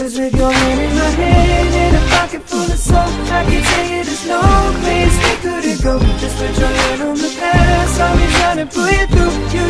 Cause with your hand in my hand and a pocket full of soap I can tell you there's no place we couldn't go Just put your hand on the past I'll be trying to pull you through. You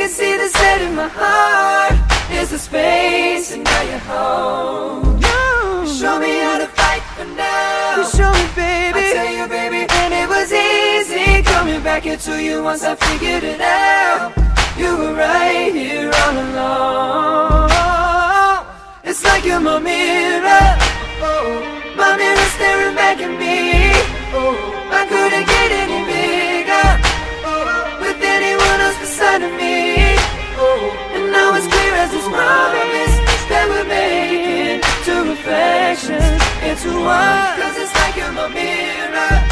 can see the set in my heart. Is a space and now you're home. You show me how to fight for now. You show me, baby. I tell you, baby And it was easy coming back into you once I figured it out. You were right here reflections into one. Cause it's like I'm a mirror.